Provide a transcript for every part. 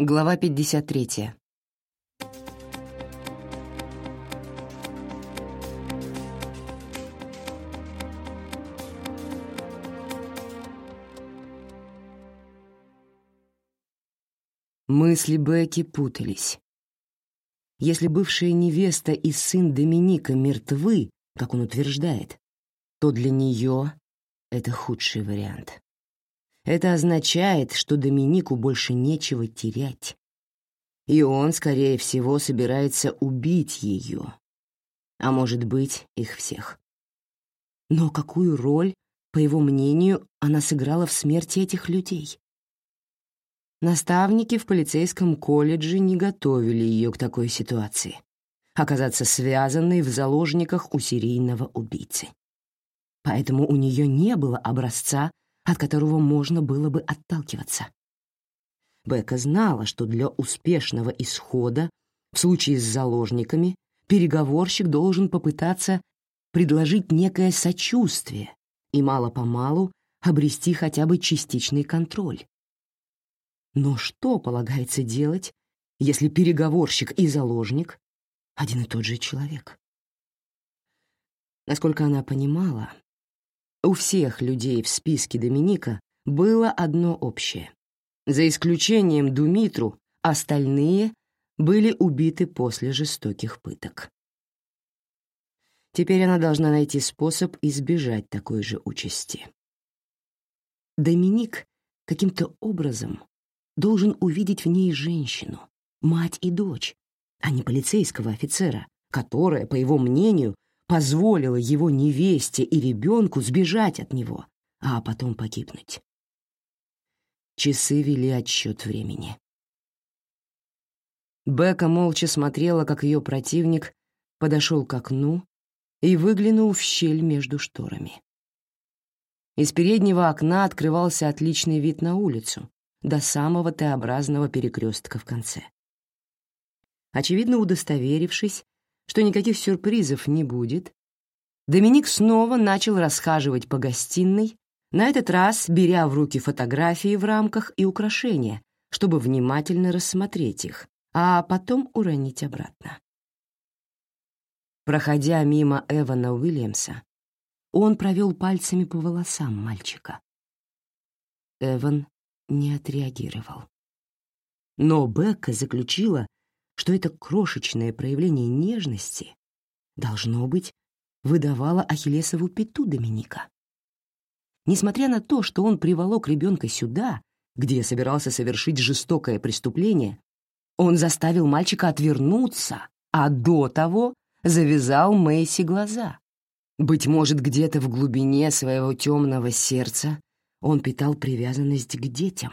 Глава 53. Мысли Бекки путались. Если бывшая невеста и сын Доминика мертвы, как он утверждает, то для нее это худший вариант. Это означает, что Доминику больше нечего терять. И он, скорее всего, собирается убить ее. А может быть, их всех. Но какую роль, по его мнению, она сыграла в смерти этих людей? Наставники в полицейском колледже не готовили ее к такой ситуации — оказаться связанной в заложниках у серийного убийцы. Поэтому у нее не было образца от которого можно было бы отталкиваться. Бека знала, что для успешного исхода в случае с заложниками переговорщик должен попытаться предложить некое сочувствие и мало-помалу обрести хотя бы частичный контроль. Но что полагается делать, если переговорщик и заложник — один и тот же человек? Насколько она понимала, у всех людей в списке Доминика было одно общее. За исключением Думитру, остальные были убиты после жестоких пыток. Теперь она должна найти способ избежать такой же участи. Доминик каким-то образом должен увидеть в ней женщину, мать и дочь, а не полицейского офицера, которая, по его мнению, позволила его невесте и ребенку сбежать от него, а потом погибнуть. Часы вели отсчет времени. Бека молча смотрела, как ее противник подошел к окну и выглянул в щель между шторами. Из переднего окна открывался отличный вид на улицу, до самого Т-образного перекрестка в конце. Очевидно, удостоверившись, что никаких сюрпризов не будет, Доминик снова начал расхаживать по гостиной, на этот раз беря в руки фотографии в рамках и украшения, чтобы внимательно рассмотреть их, а потом уронить обратно. Проходя мимо Эвана Уильямса, он провел пальцами по волосам мальчика. Эван не отреагировал. Но Бекка заключила, что это крошечное проявление нежности должно быть выдавало Ахиллесову пету Доминика. Несмотря на то, что он приволок ребенка сюда, где собирался совершить жестокое преступление, он заставил мальчика отвернуться, а до того завязал Мэйси глаза. Быть может, где-то в глубине своего темного сердца он питал привязанность к детям.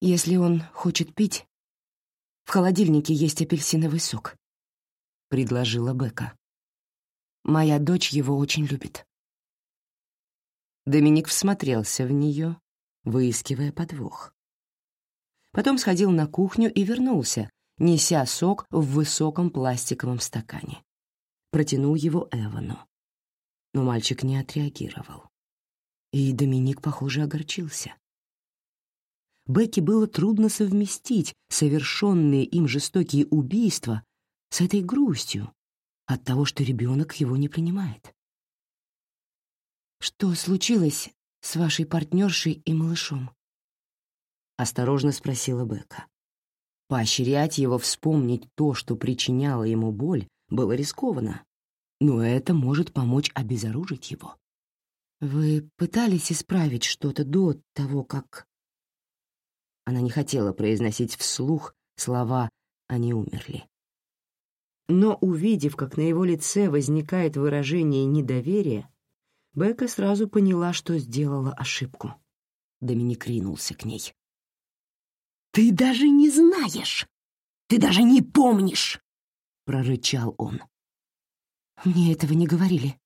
Если он хочет пить, в холодильнике есть апельсиновый сок», — предложила Бека. «Моя дочь его очень любит». Доминик всмотрелся в нее, выискивая подвох. Потом сходил на кухню и вернулся, неся сок в высоком пластиковом стакане. Протянул его Эвану. Но мальчик не отреагировал. И Доминик, похоже, огорчился. Бекке было трудно совместить совершенные им жестокие убийства с этой грустью от того, что ребенок его не принимает. «Что случилось с вашей партнершей и малышом?» — осторожно спросила Бека. Поощрять его вспомнить то, что причиняло ему боль, было рискованно, но это может помочь обезоружить его. «Вы пытались исправить что-то до того, как...» Она не хотела произносить вслух слова «они умерли». Но, увидев, как на его лице возникает выражение недоверия, Бека сразу поняла, что сделала ошибку. Доминик ринулся к ней. «Ты даже не знаешь! Ты даже не помнишь!» — прорычал он. «Мне этого не говорили».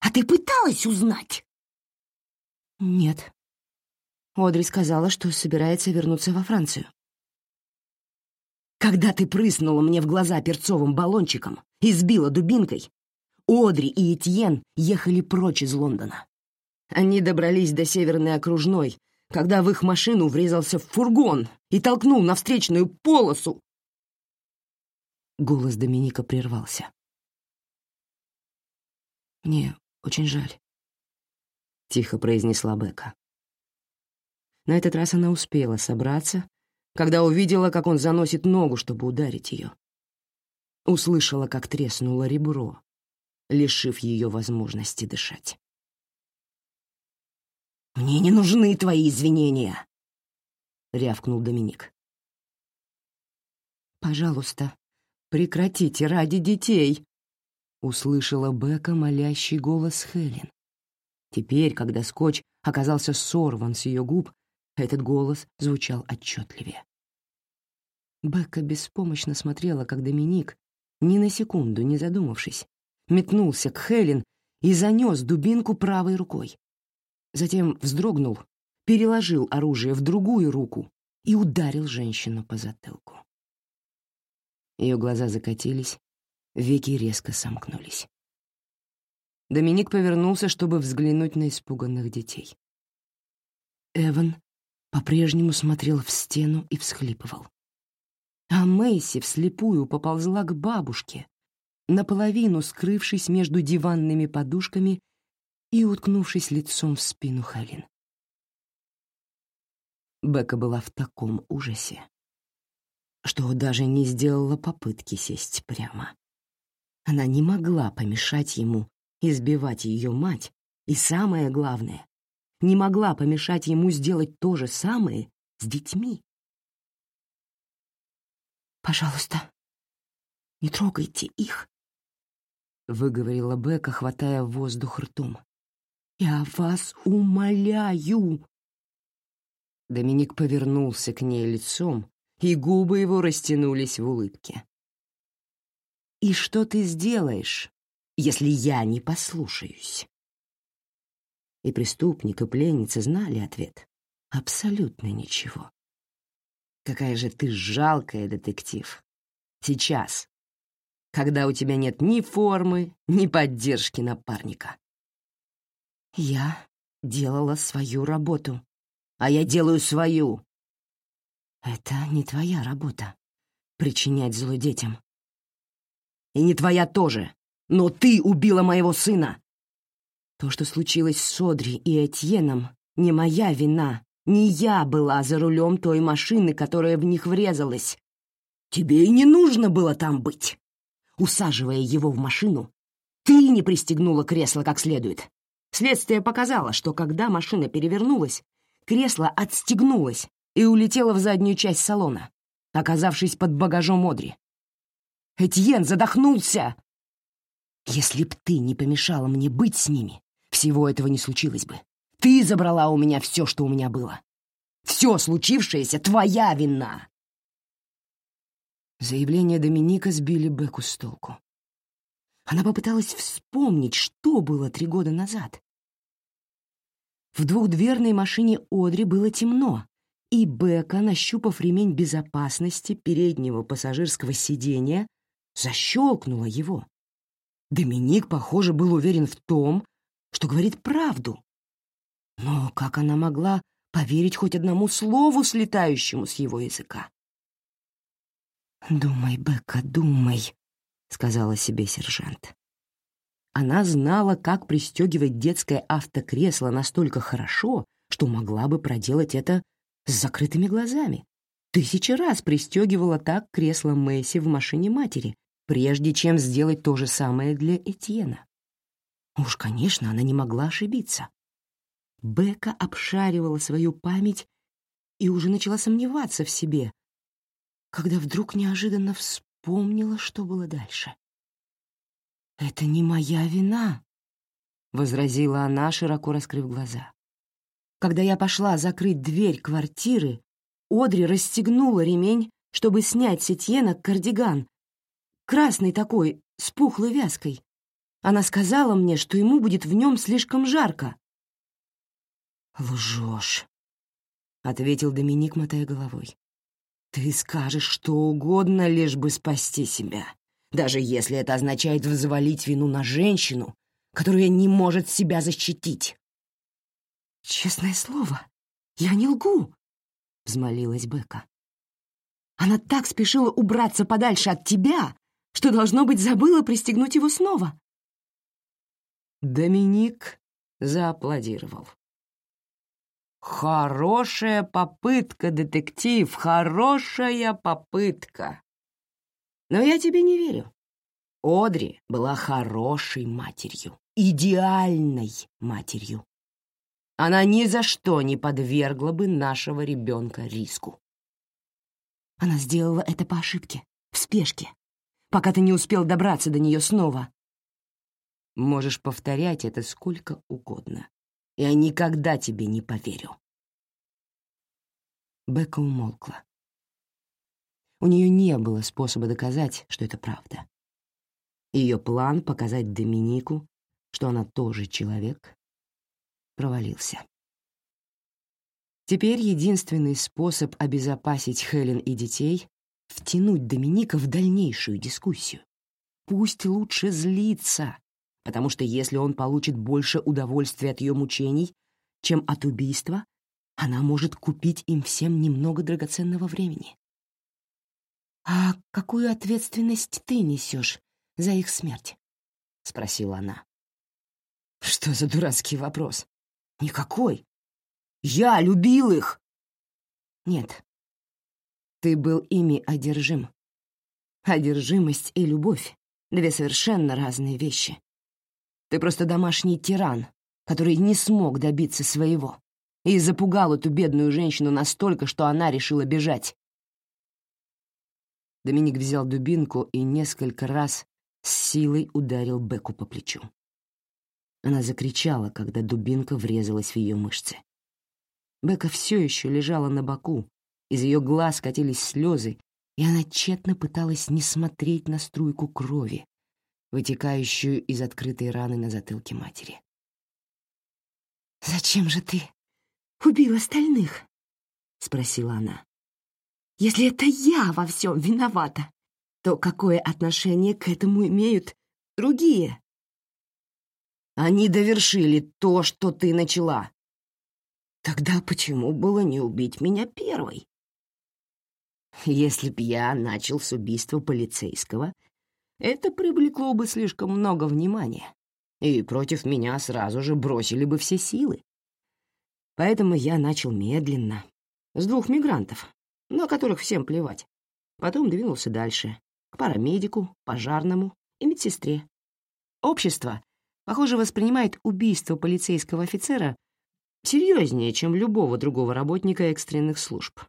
«А ты пыталась узнать?» «Нет», Одри сказала, что собирается вернуться во Францию. Когда ты прыснула мне в глаза перцовым баллончиком и сбила дубинкой, Одри и Этьен ехали прочь из Лондона. Они добрались до Северной окружной, когда в их машину врезался фургон и толкнул на встречную полосу. Голос Доминика прервался. «Мне очень жаль», — тихо произнесла Бека. На этот раз она успела собраться, когда увидела, как он заносит ногу, чтобы ударить ее. Услышала, как треснуло ребро, лишив ее возможности дышать. «Мне не нужны твои извинения!» — рявкнул Доминик. «Пожалуйста, прекратите ради детей!» — услышала Бека молящий голос Хелен. Теперь, когда скотч оказался сорван с ее губ, этот голос звучал отчетливее. Бекка беспомощно смотрела, как Доминик, ни на секунду не задумавшись, метнулся к Хелен и занес дубинку правой рукой. Затем вздрогнул, переложил оружие в другую руку и ударил женщину по затылку. Ее глаза закатились, веки резко сомкнулись. Доминик повернулся, чтобы взглянуть на испуганных детей. Эван по-прежнему смотрел в стену и всхлипывал. А Мэйси вслепую поползла к бабушке, наполовину скрывшись между диванными подушками и уткнувшись лицом в спину Хелен. Бека была в таком ужасе, что даже не сделала попытки сесть прямо. Она не могла помешать ему избивать ее мать, и самое главное, не могла помешать ему сделать то же самое с детьми. «Пожалуйста, не трогайте их», — выговорила Бека, хватая воздух ртом. «Я вас умоляю!» Доминик повернулся к ней лицом, и губы его растянулись в улыбке. «И что ты сделаешь, если я не послушаюсь?» И преступник, и пленница знали ответ. Абсолютно ничего. Какая же ты жалкая, детектив. Сейчас, когда у тебя нет ни формы, ни поддержки напарника. Я делала свою работу, а я делаю свою. Это не твоя работа — причинять зло детям. И не твоя тоже, но ты убила моего сына. То, что случилось с Содри и Этьеном, не моя вина. Не я была за рулем той машины, которая в них врезалась. Тебе и не нужно было там быть. Усаживая его в машину, ты не пристегнула кресло как следует. Следствие показало, что когда машина перевернулась, кресло отстегнулось и улетело в заднюю часть салона, оказавшись под багажом Одри. Этьен задохнулся! Если б ты не помешала мне быть с ними, всего этого не случилось бы. Ты забрала у меня все, что у меня было. Все случившееся — твоя вина!» Заявления Доминика сбили Беку с толку. Она попыталась вспомнить, что было три года назад. В двухдверной машине Одри было темно, и Бека, нащупав ремень безопасности переднего пассажирского сиденья, защелкнула его. Доминик, похоже, был уверен в том, что говорит правду. Но как она могла поверить хоть одному слову, слетающему с его языка? «Думай, Бекка, думай», — сказала себе сержант. Она знала, как пристегивать детское автокресло настолько хорошо, что могла бы проделать это с закрытыми глазами. Тысячи раз пристегивала так кресло Мэйси в машине матери, прежде чем сделать то же самое для Этьена. Уж, конечно, она не могла ошибиться. Бека обшаривала свою память и уже начала сомневаться в себе, когда вдруг неожиданно вспомнила, что было дальше. «Это не моя вина», — возразила она, широко раскрыв глаза. Когда я пошла закрыть дверь квартиры, Одри расстегнула ремень, чтобы снять с кардиган. Красный такой, с пухлой вязкой. Она сказала мне, что ему будет в нем слишком жарко. «Лжешь», — ответил Доминик, мотая головой. «Ты скажешь что угодно, лишь бы спасти себя, даже если это означает взвалить вину на женщину, которая не может себя защитить». «Честное слово, Я не лгу, — взмолилась Бека. Она так спешила убраться подальше от тебя, что, должно быть, забыла пристегнуть его снова. Доминик зааплодировал. «Хорошая попытка, детектив, хорошая попытка. Но я тебе не верю. Одри была хорошей матерью, идеальной матерью. Она ни за что не подвергла бы нашего ребенка риску. Она сделала это по ошибке, в спешке, пока ты не успел добраться до нее снова. Можешь повторять это сколько угодно. Я никогда тебе не поверю. Бека умолкла. У нее не было способа доказать, что это правда. Ее план показать Доминику, что она тоже человек, провалился. Теперь единственный способ обезопасить Хелен и детей — втянуть Доминика в дальнейшую дискуссию. Пусть лучше злится, потому что если он получит больше удовольствия от ее мучений, чем от убийства, она может купить им всем немного драгоценного времени. «А какую ответственность ты несешь за их смерть?» — спросила она. «Что за дурацкий вопрос? Никакой. Я любил их!» «Нет, ты был ими одержим. Одержимость и любовь — две совершенно разные вещи. Ты просто домашний тиран, который не смог добиться своего и запугал эту бедную женщину настолько, что она решила бежать. Доминик взял дубинку и несколько раз с силой ударил Беку по плечу. Она закричала, когда дубинка врезалась в ее мышцы. Бека все еще лежала на боку, из ее глаз катились слезы, и она тщетно пыталась не смотреть на струйку крови, вытекающую из открытой раны на затылке матери. «Зачем же ты убил остальных?» — спросила она. «Если это я во всем виновата, то какое отношение к этому имеют другие?» «Они довершили то, что ты начала», Тогда почему было не убить меня первой? Если б я начал с убийства полицейского, это привлекло бы слишком много внимания, и против меня сразу же бросили бы все силы. Поэтому я начал медленно, с двух мигрантов, на которых всем плевать. Потом двинулся дальше, к парамедику, пожарному и медсестре. Общество, похоже, воспринимает убийство полицейского офицера серьезнее, чем любого другого работника экстренных служб.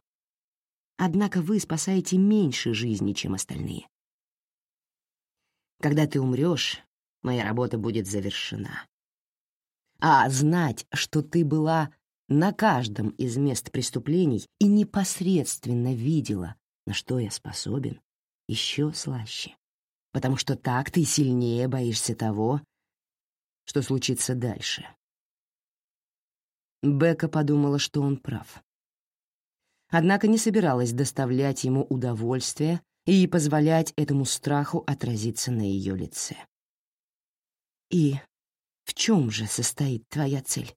Однако вы спасаете меньше жизни, чем остальные. Когда ты умрешь, моя работа будет завершена. А знать, что ты была на каждом из мест преступлений и непосредственно видела, на что я способен, еще слаще. Потому что так ты сильнее боишься того, что случится дальше. Бека подумала, что он прав. Однако не собиралась доставлять ему удовольствие и позволять этому страху отразиться на ее лице. «И в чем же состоит твоя цель?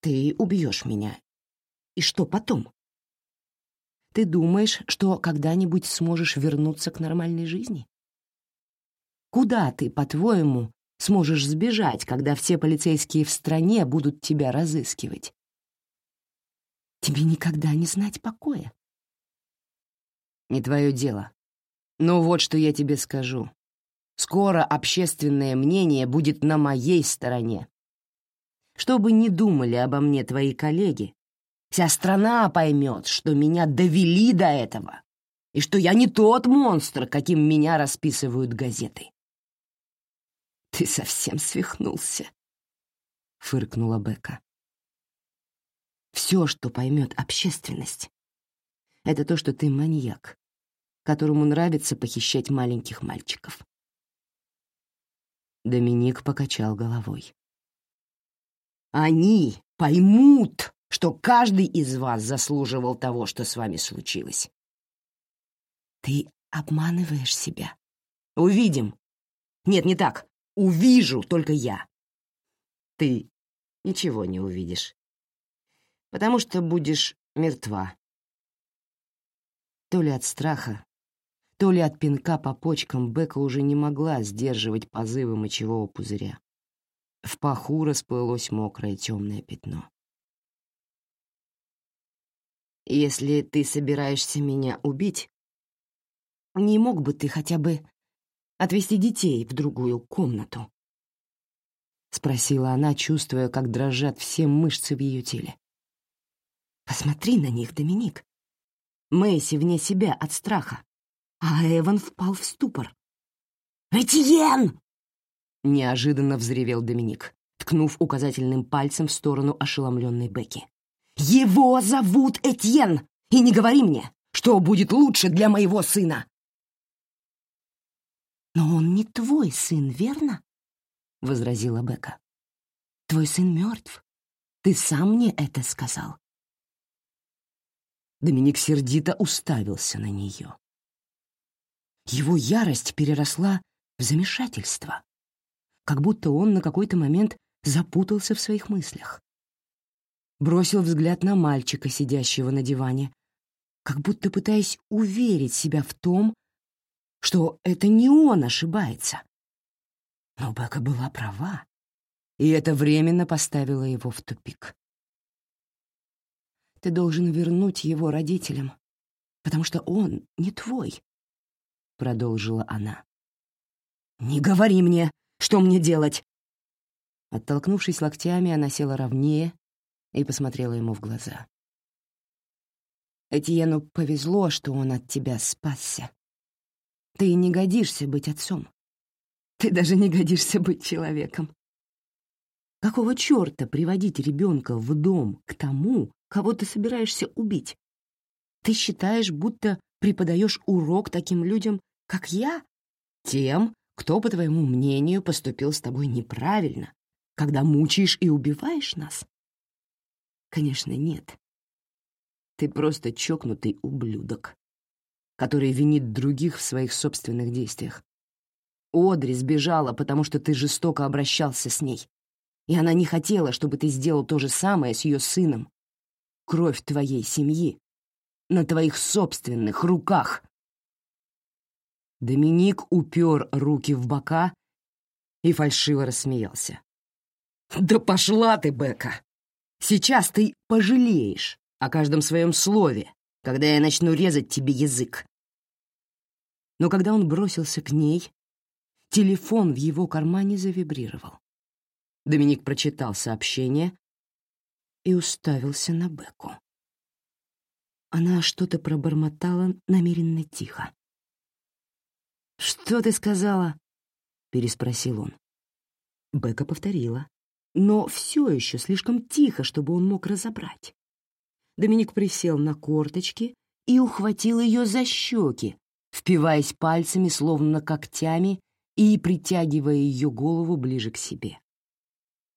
Ты убьешь меня. И что потом? Ты думаешь, что когда-нибудь сможешь вернуться к нормальной жизни? Куда ты, по-твоему, сможешь сбежать, когда все полицейские в стране будут тебя разыскивать? Тебе никогда не знать покоя. Не твое дело. Но вот что я тебе скажу. Скоро общественное мнение будет на моей стороне. Что бы ни думали обо мне твои коллеги, вся страна поймет, что меня довели до этого, и что я не тот монстр, каким меня расписывают газеты. «Ты совсем свихнулся», — фыркнула Бека. «Все, что поймет общественность, это то, что ты маньяк, которому нравится похищать маленьких мальчиков. Доминик покачал головой. «Они поймут, что каждый из вас заслуживал того, что с вами случилось». «Ты обманываешь себя». «Увидим». «Нет, не так. Увижу только я». «Ты ничего не увидишь. потому что будешь мертва. То ли от страха, то ли от пинка по почкам Бека уже не могла сдерживать позывы мочевого пузыря. В паху расплылось мокрое темное пятно. «Если ты собираешься меня убить, не мог бы ты хотя бы отвезти детей в другую комнату?» — спросила она, чувствуя, как дрожат все мышцы в ее теле. «Посмотри на них, Доминик. Мэйси вне себя от страха, а Эван впал в ступор. «Этьен!» — неожиданно взревел Доминик, ткнув указательным пальцем в сторону ошеломленной Бекки. «Его зовут Этьен! И не говори мне, что будет лучше для моего сына!» «Но он не твой сын, верно?» — возразила Бека. «Твой сын мертв. Ты сам мне это сказал». Доминик сердито уставился на нее. Его ярость переросла в замешательство, как будто он на какой-то момент запутался в своих мыслях. Бросил взгляд на мальчика, сидящего на диване, как будто пытаясь уверить себя в том, что это не он ошибается. Но Бека была права, и это временно поставило его в тупик. Ты должен вернуть его родителям, потому что он не твой, — продолжила она. «Не говори мне, что мне делать!» Оттолкнувшись локтями, она села ровнее и посмотрела ему в глаза. Этьену повезло, что он от тебя спасся. Ты не годишься быть отцом. Ты даже не годишься быть человеком. Какого черта приводить ребенка в дом к тому, кого ты собираешься убить? Ты считаешь, будто преподаешь урок таким людям, как я? Тем, кто, по твоему мнению, поступил с тобой неправильно, когда мучаешь и убиваешь нас? Конечно, нет. Ты просто чокнутый ублюдок, который винит других в своих собственных действиях. Одри сбежала, потому что ты жестоко обращался с ней. И она не хотела, чтобы ты сделал то же самое с ее сыном. Кровь твоей семьи на твоих собственных руках. Доминик упер руки в бока и фальшиво рассмеялся. «Да пошла ты, Бека! Сейчас ты пожалеешь о каждом своем слове, когда я начну резать тебе язык». Но когда он бросился к ней, Телефон в его кармане завибрировал. Доминик прочитал сообщение и уставился на Беку. Она что-то пробормотала намеренно тихо. «Что ты сказала?» — переспросил он. Бека повторила, но все еще слишком тихо, чтобы он мог разобрать. Доминик присел на корточки и ухватил ее за щеки, впиваясь пальцами, словно когтями, и притягивая ее голову ближе к себе.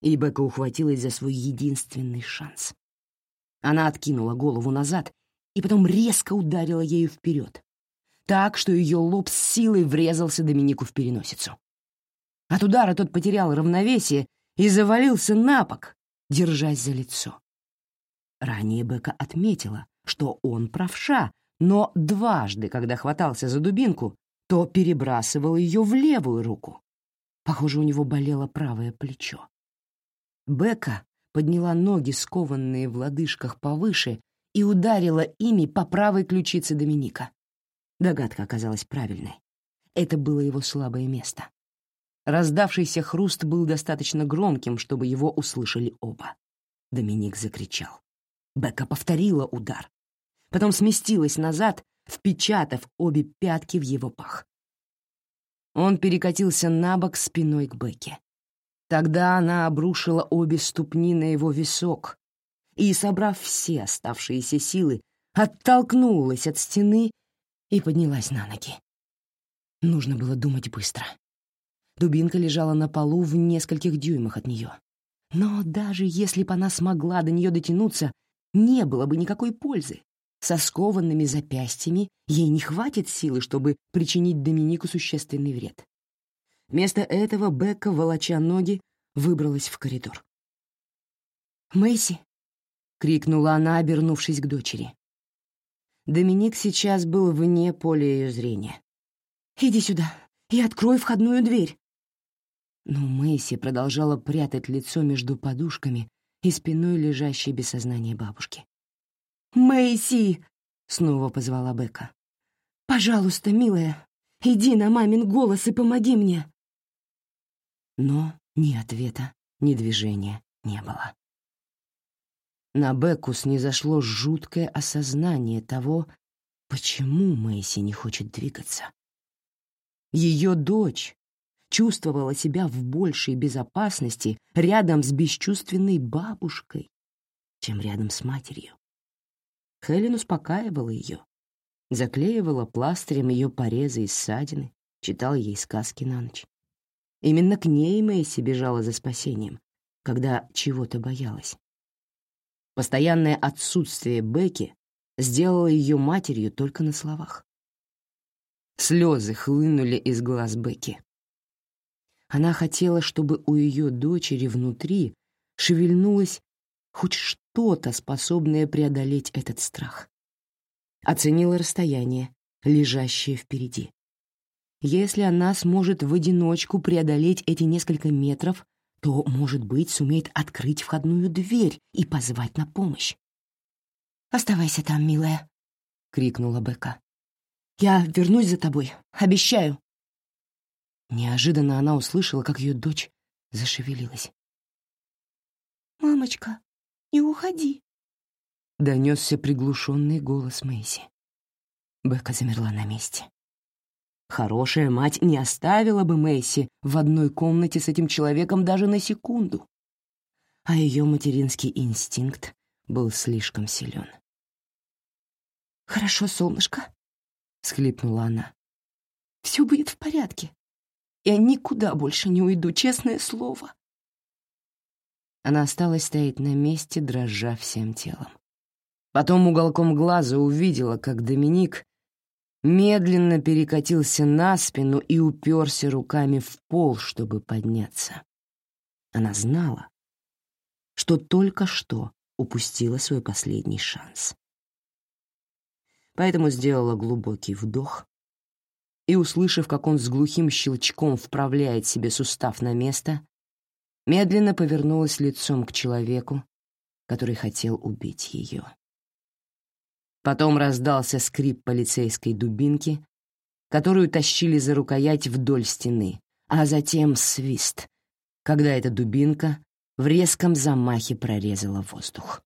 И Бека ухватилась за свой единственный шанс. Она откинула голову назад и потом резко ударила ею вперед, так, что ее лоб с силой врезался Доминику в переносицу. От удара тот потерял равновесие и завалился на бок, держась за лицо. Ранее Бека отметила, что он правша, но дважды, когда хватался за дубинку, то перебрасывал ее в левую руку. Похоже, у него болело правое плечо. Бека подняла ноги, скованные в лодыжках повыше, и ударила ими по правой ключице Доминика. Догадка оказалась правильной. Это было его слабое место. Раздавшийся хруст был достаточно громким, чтобы его услышали оба. Доминик закричал. Бека повторила удар. Потом сместилась назад впечатав обе пятки в его пах. Он перекатился на бок спиной к Бекке. Тогда она обрушила обе ступни на его висок и, собрав все оставшиеся силы, оттолкнулась от стены и поднялась на ноги. Нужно было думать быстро. Дубинка лежала на полу в нескольких дюймах от нее. Но даже если бы она смогла до нее дотянуться, не было бы никакой пользы. Со скованными запястьями ей не хватит силы, чтобы причинить Доминику существенный вред. Вместо этого Бекка, волоча ноги, выбралась в коридор. «Мэйси, крикнула она, обернувшись к дочери. Доминик сейчас был вне поля ее зрения. «Иди сюда и открой входную дверь!» Но Мэйси продолжала прятать лицо между подушками и спиной лежащей без сознания бабушки. «Мэйси!» — снова позвала Бека. «Пожалуйста, милая, иди на мамин голос и помоги мне!» Но ни ответа, ни движения не было. На Бекку снизошло жуткое осознание того, почему Мэйси не хочет двигаться. Ее дочь чувствовала себя в большей безопасности рядом с бесчувственной бабушкой, чем рядом с матерью. Хелен успокаивала ее, заклеивала пластырем ее порезы и ссадины, читала ей сказки на ночь. Именно к ней Мэйси бежала за спасением, когда чего-то боялась. Постоянное отсутствие Бекки сделало ее матерью только на словах. Слезы хлынули из глаз Бекки. Она хотела, чтобы у ее дочери внутри шевельнулось хоть что-то, способное преодолеть этот страх. Оценила расстояние, лежащее впереди. Если она сможет в одиночку преодолеть эти несколько метров, то, может быть, сумеет открыть входную дверь и позвать на помощь. «Оставайся там, милая», — крикнула Бека. «Я вернусь за тобой, обещаю». Неожиданно она услышала, как ее дочь зашевелилась. «Мамочка, не уходи», — донесся приглушенный голос Мэйси. Бека замерла на месте. Хорошая мать не оставила бы Мэйси в одной комнате с этим человеком даже на секунду. А ее материнский инстинкт был слишком силен. «Хорошо, солнышко», — схлипнула она. «Все будет в порядке. Я никуда больше не уйду, честное слово». Она осталась стоять на месте, дрожа всем телом. Потом уголком глаза увидела, как Доминик медленно перекатился на спину и уперся руками в пол, чтобы подняться. Она знала, что только что упустила свой последний шанс. Поэтому сделала глубокий вдох и, услышав, как он с глухим щелчком вправляет себе сустав на место, медленно повернулась лицом к человеку, который хотел убить ее. Потом раздался скрип полицейской дубинки, которую тащили за рукоять вдоль стены, а затем свист, когда эта дубинка в резком замахе прорезала воздух.